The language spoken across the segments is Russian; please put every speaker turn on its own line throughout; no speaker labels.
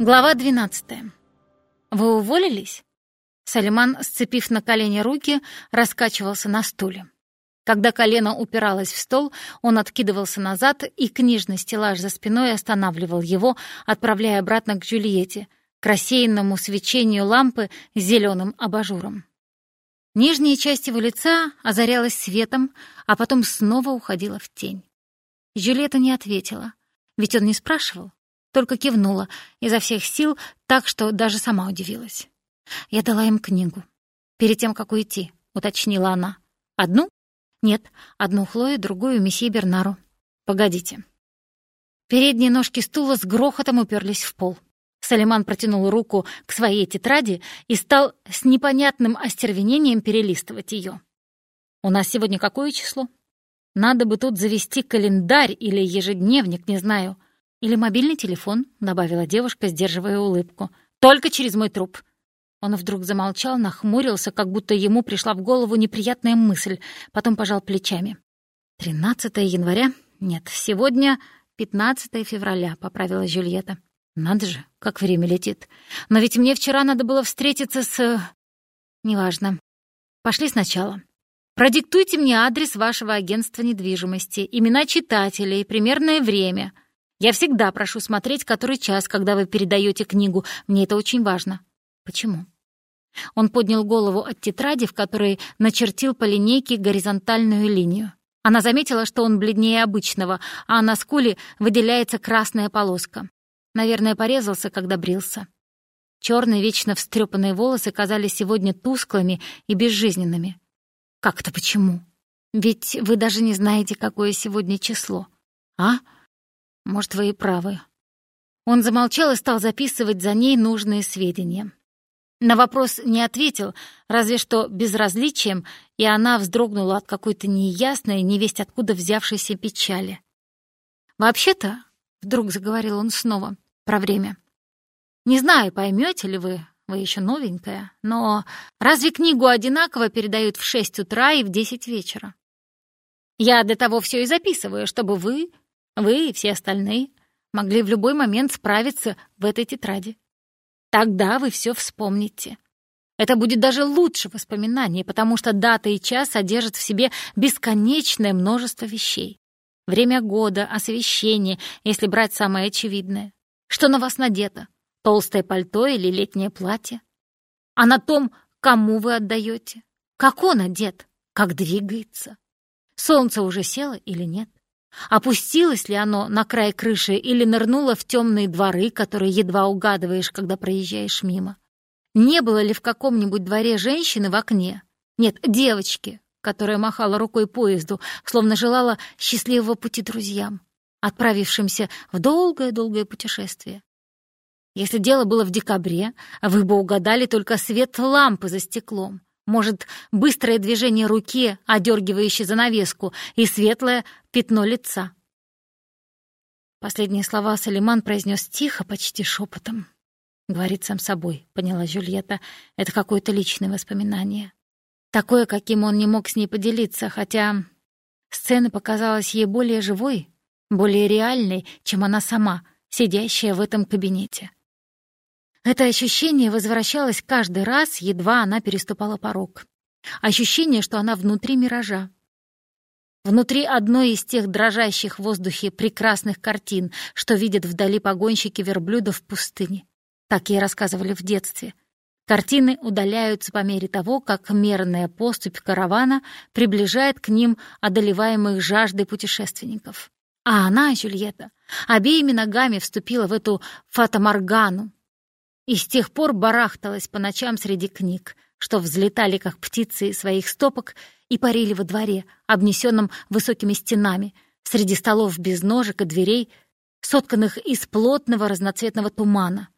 Глава 12. Вы уволились? Салиман, сцепив на колени руки, раскачивался на стуле. Когда колено упиралось в стол, он откидывался назад, и книжный стеллаж за спиной останавливал его, отправляя обратно к Джульетте, к рассеянному свечению лампы с зеленым абажуром. Нижняя часть его лица озарялась светом, а потом снова уходила в тень. Джульетта не ответила, ведь он не спрашивал только кивнула изо всех сил, так что даже сама удивилась. Я дала им книгу. Перед тем, как уйти, уточнила она. Одну? Нет, одну Хлое, другую месье Бернару. Погодите. Передние ножки стула с грохотом уперлись в пол. Салиман протянул руку к своей тетради и стал с непонятным остервенением перелистывать ее. «У нас сегодня какое число? Надо бы тут завести календарь или ежедневник, не знаю. «Или мобильный телефон», — добавила девушка, сдерживая улыбку. «Только через мой труп». Он вдруг замолчал, нахмурился, как будто ему пришла в голову неприятная мысль, потом пожал плечами. «13 января? Нет, сегодня 15 февраля», — поправила Жюльетта. «Надо же, как время летит. Но ведь мне вчера надо было встретиться с... Неважно. Пошли сначала. Продиктуйте мне адрес вашего агентства недвижимости, имена читателей, примерное время». Я всегда прошу смотреть который час, когда вы передаете книгу. Мне это очень важно. Почему? Он поднял голову от тетради, в которой начертил по линейке горизонтальную линию. Она заметила, что он бледнее обычного, а на скуле выделяется красная полоска. Наверное, порезался, когда брился. Черные, вечно встрепанные волосы казались сегодня тусклыми и безжизненными. Как это почему? Ведь вы даже не знаете, какое сегодня число. А? Может, вы и правы. Он замолчал и стал записывать за ней нужные сведения. На вопрос не ответил, разве что безразличием, и она вздрогнула от какой-то неясной, невесть откуда взявшейся печали. «Вообще-то», — вдруг заговорил он снова, про время, «не знаю, поймете ли вы, вы еще новенькая, но разве книгу одинаково передают в шесть утра и в десять вечера? Я для того все и записываю, чтобы вы вы и все остальные могли в любой момент справиться в этой тетради. Тогда вы все вспомните. Это будет даже лучше воспоминание, потому что дата и час содержат в себе бесконечное множество вещей. Время года, освещение, если брать самое очевидное. Что на вас надето? Толстое пальто или летнее платье? А на том, кому вы отдаете? Как он одет? Как двигается? Солнце уже село или нет? Опустилось ли оно на край крыши или нырнуло в темные дворы, которые едва угадываешь, когда проезжаешь мимо? Не было ли в каком-нибудь дворе женщины в окне? Нет, девочки, которая махала рукой поезду, словно желала счастливого пути друзьям, отправившимся в долгое-долгое путешествие. Если дело было в декабре, вы бы угадали только свет лампы за стеклом. Может, быстрое движение руки, одергивающее занавеску, и светлое пятно лица. Последние слова Салиман произнес тихо, почти шепотом. Говорит сам собой, поняла Жюльетта. Это какое-то личное воспоминание. Такое, каким он не мог с ней поделиться, хотя сцена показалась ей более живой, более реальной, чем она сама, сидящая в этом кабинете. Это ощущение возвращалось каждый раз, едва она переступала порог. Ощущение, что она внутри миража. Внутри одной из тех дрожащих в воздухе прекрасных картин, что видят вдали погонщики верблюдов в пустыне. Так ей рассказывали в детстве. Картины удаляются по мере того, как мерная поступь каравана приближает к ним одолеваемых жаждой путешественников. А она, Жюльетта, обеими ногами вступила в эту фатаморгану, и с тех пор барахталась по ночам среди книг, что взлетали, как птицы из своих стопок, и парили во дворе, обнесенном высокими стенами, среди столов без ножек и дверей, сотканных из плотного разноцветного тумана.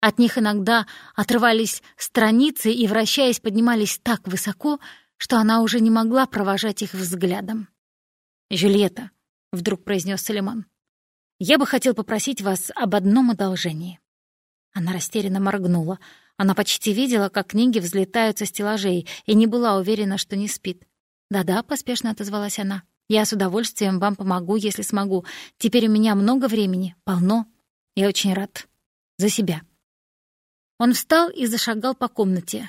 От них иногда отрывались страницы и, вращаясь, поднимались так высоко, что она уже не могла провожать их взглядом. «Жюльетта», — вдруг произнес Салиман, — «я бы хотел попросить вас об одном одолжении». Она растерянно моргнула. Она почти видела, как книги взлетают со стеллажей, и не была уверена, что не спит. «Да-да», — поспешно отозвалась она. «Я с удовольствием вам помогу, если смогу. Теперь у меня много времени, полно. Я очень рад». За себя. Он встал и зашагал по комнате.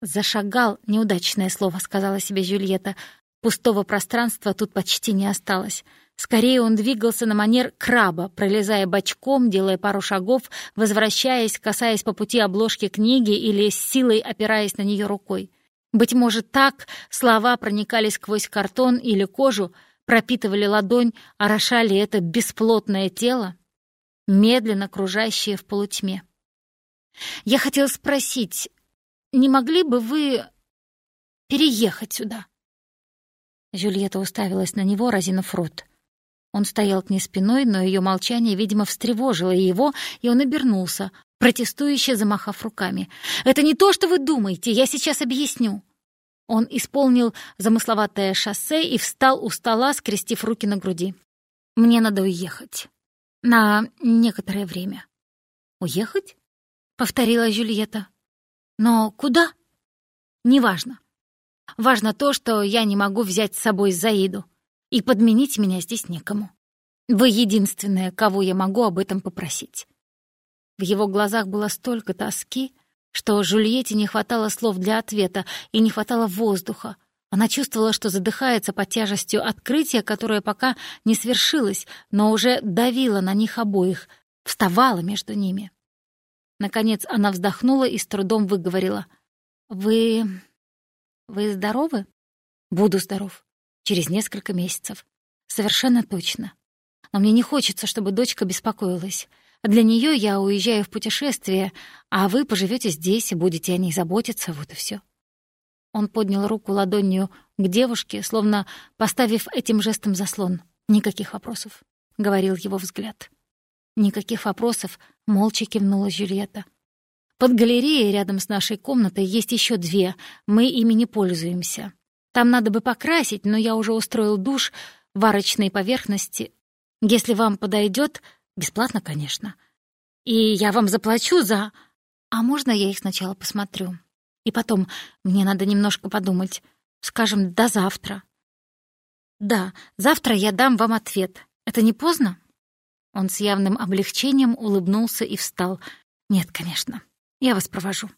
«Зашагал» — неудачное слово, сказала себе Жюльетта. Пустого пространства тут почти не осталось. Скорее он двигался на манер краба, пролезая бочком, делая пару шагов, возвращаясь, касаясь по пути обложки книги или с силой опираясь на нее рукой. Быть может, так слова проникали сквозь картон или кожу, пропитывали ладонь, орошали это бесплотное тело, медленно кружащее в полутьме. Я хотела спросить, не могли бы вы переехать сюда?» Жюльетта уставилась на него, разинув рот. Он стоял к ней спиной, но ее молчание, видимо, встревожило его, и он обернулся, протестующе замахав руками. «Это не то, что вы думаете, я сейчас объясню». Он исполнил замысловатое шоссе и встал у стола, скрестив руки на груди. «Мне надо уехать. На некоторое время». «Уехать?» — повторила Жюльетта. «Но куда?» «Неважно. Важно то, что я не могу взять с собой Заиду, и подменить меня здесь некому. Вы единственная, кого я могу об этом попросить». В его глазах было столько тоски, что Жульетте не хватало слов для ответа и не хватало воздуха. Она чувствовала, что задыхается под тяжестью открытия, которое пока не свершилось, но уже давило на них обоих, вставало между ними. Наконец она вздохнула и с трудом выговорила. «Вы... вы здоровы?» «Буду здоров. Через несколько месяцев. Совершенно точно. Но мне не хочется, чтобы дочка беспокоилась. Для нее я уезжаю в путешествие, а вы поживете здесь и будете о ней заботиться, вот и все. Он поднял руку ладонью к девушке, словно поставив этим жестом заслон. «Никаких вопросов», — говорил его взгляд. «Никаких вопросов», — молча кивнула Жюльетта. «Под галереей рядом с нашей комнатой есть еще две, мы ими не пользуемся. Там надо бы покрасить, но я уже устроил душ, варочные поверхности. Если вам подойдет, бесплатно, конечно. И я вам заплачу за... А можно я их сначала посмотрю? И потом, мне надо немножко подумать. Скажем, до завтра». «Да, завтра я дам вам ответ. Это не поздно?» Он с явным облегчением улыбнулся и встал. «Нет, конечно, я вас провожу».